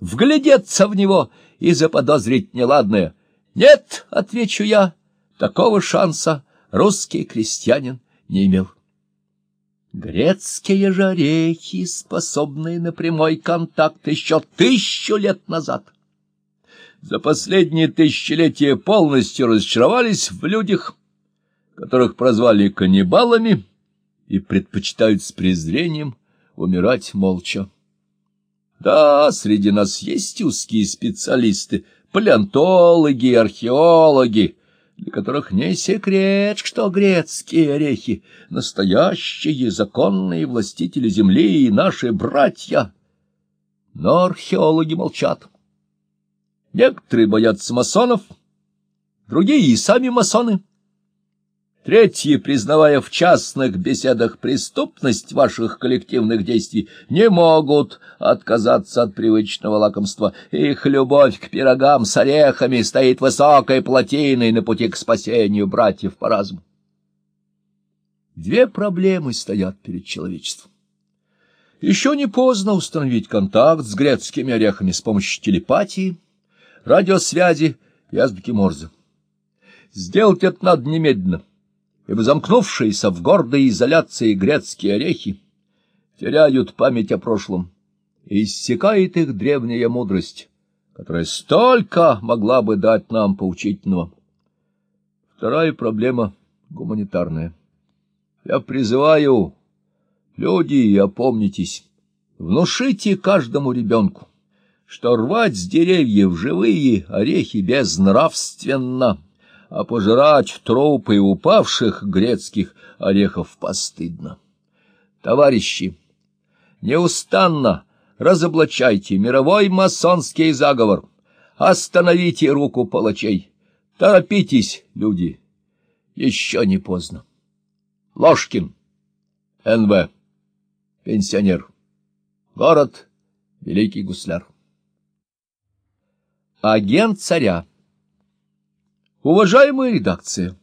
вглядеться в него и заподозрить неладное. Нет, — отвечу я, — такого шанса русский крестьянин не имел. Грецкие же орехи, способные на прямой контакт еще тысячу лет назад, за последние тысячелетия полностью разочаровались в людях, которых прозвали каннибалами и предпочитают с презрением умирать молча. Да, среди нас есть узкие специалисты, палеонтологи, археологи, для которых не секрет, что грецкие орехи — настоящие законные властители земли и наши братья. Но археологи молчат. Некоторые боятся масонов, другие и сами масоны. Третьи, признавая в частных беседах преступность ваших коллективных действий, не могут отказаться от привычного лакомства. Их любовь к пирогам с орехами стоит высокой плотиной на пути к спасению братьев по разуму. Две проблемы стоят перед человечеством. Еще не поздно установить контакт с грецкими орехами с помощью телепатии, радиосвязи и азбуки Морзе. Сделать это надо немедленно ибо замкнувшиеся в гордой изоляции грецкие орехи теряют память о прошлом, и иссякает их древняя мудрость, которая столько могла бы дать нам поучительного. Вторая проблема — гуманитарная. Я призываю, люди, опомнитесь, внушите каждому ребенку, что рвать с деревьев живые орехи безнравственно — а пожрать трупы упавших грецких орехов постыдно. Товарищи, неустанно разоблачайте мировой масонский заговор, остановите руку палачей, торопитесь, люди, еще не поздно. Ложкин, НВ, пенсионер, город Великий Гусляр. Агент царя Уважаемая редакция,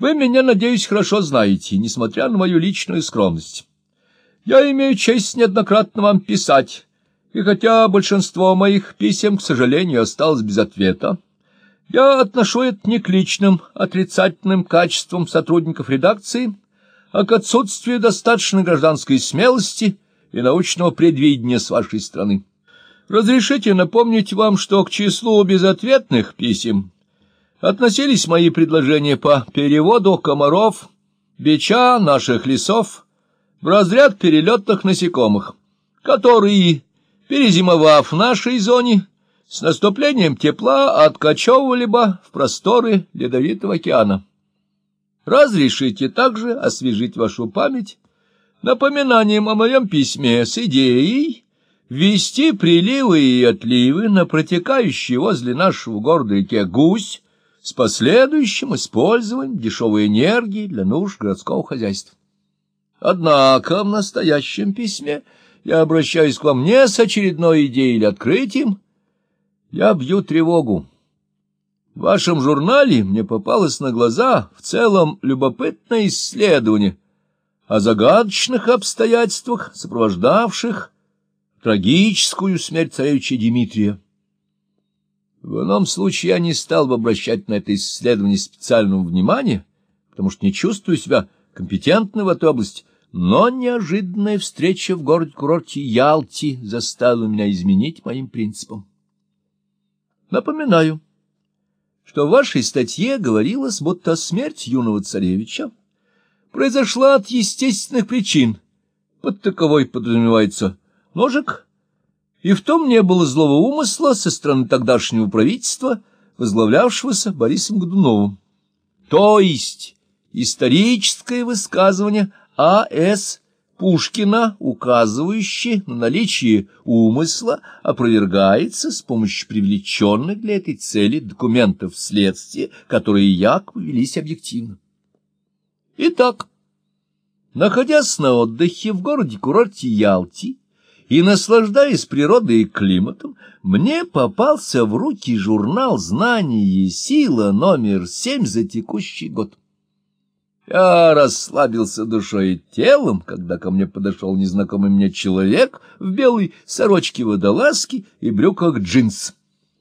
вы меня, надеюсь, хорошо знаете, несмотря на мою личную скромность. Я имею честь неоднократно вам писать, и хотя большинство моих писем, к сожалению, осталось без ответа, я отношу это не к личным отрицательным качествам сотрудников редакции, а к отсутствию достаточной гражданской смелости и научного предвидения с вашей стороны. Разрешите напомнить вам, что к числу безответных писем относились мои предложения по переводу комаров, бича наших лесов в разряд перелетных насекомых, которые, перезимовав в нашей зоне, с наступлением тепла откачевывали бы в просторы Ледовитого океана. Разрешите также освежить вашу память напоминанием о моем письме с идеей ввести приливы и отливы на протекающий возле нашего города реке Гусь с последующим использованием дешевой энергии для нужд городского хозяйства. Однако в настоящем письме я обращаюсь к вам не с очередной идеей или открытием, я бью тревогу. В вашем журнале мне попалось на глаза в целом любопытное исследование о загадочных обстоятельствах, сопровождавших трагическую смерть царевича Дмитрия. В ином случае я не стал бы обращать на это исследование специального внимания, потому что не чувствую себя компетентным в этой области, но неожиданная встреча в городе-курорте Ялти заставила меня изменить моим принципам. Напоминаю, что в вашей статье говорилось, будто смерть юного царевича произошла от естественных причин. Под таковой подразумевается ножик, и в том не было злого умысла со стороны тогдашнего правительства, возглавлявшегося Борисом Годуновым. То есть историческое высказывание А.С. Пушкина, указывающее на наличие умысла, опровергается с помощью привлеченных для этой цели документов следствия, которые якобы велись объективно. Итак, находясь на отдыхе в городе-курорте Ялти, и, наслаждаясь природой и климатом, мне попался в руки журнал «Знание и сила» номер семь за текущий год. Я расслабился душой и телом, когда ко мне подошел незнакомый мне человек в белой сорочке водолазки и брюках джинс.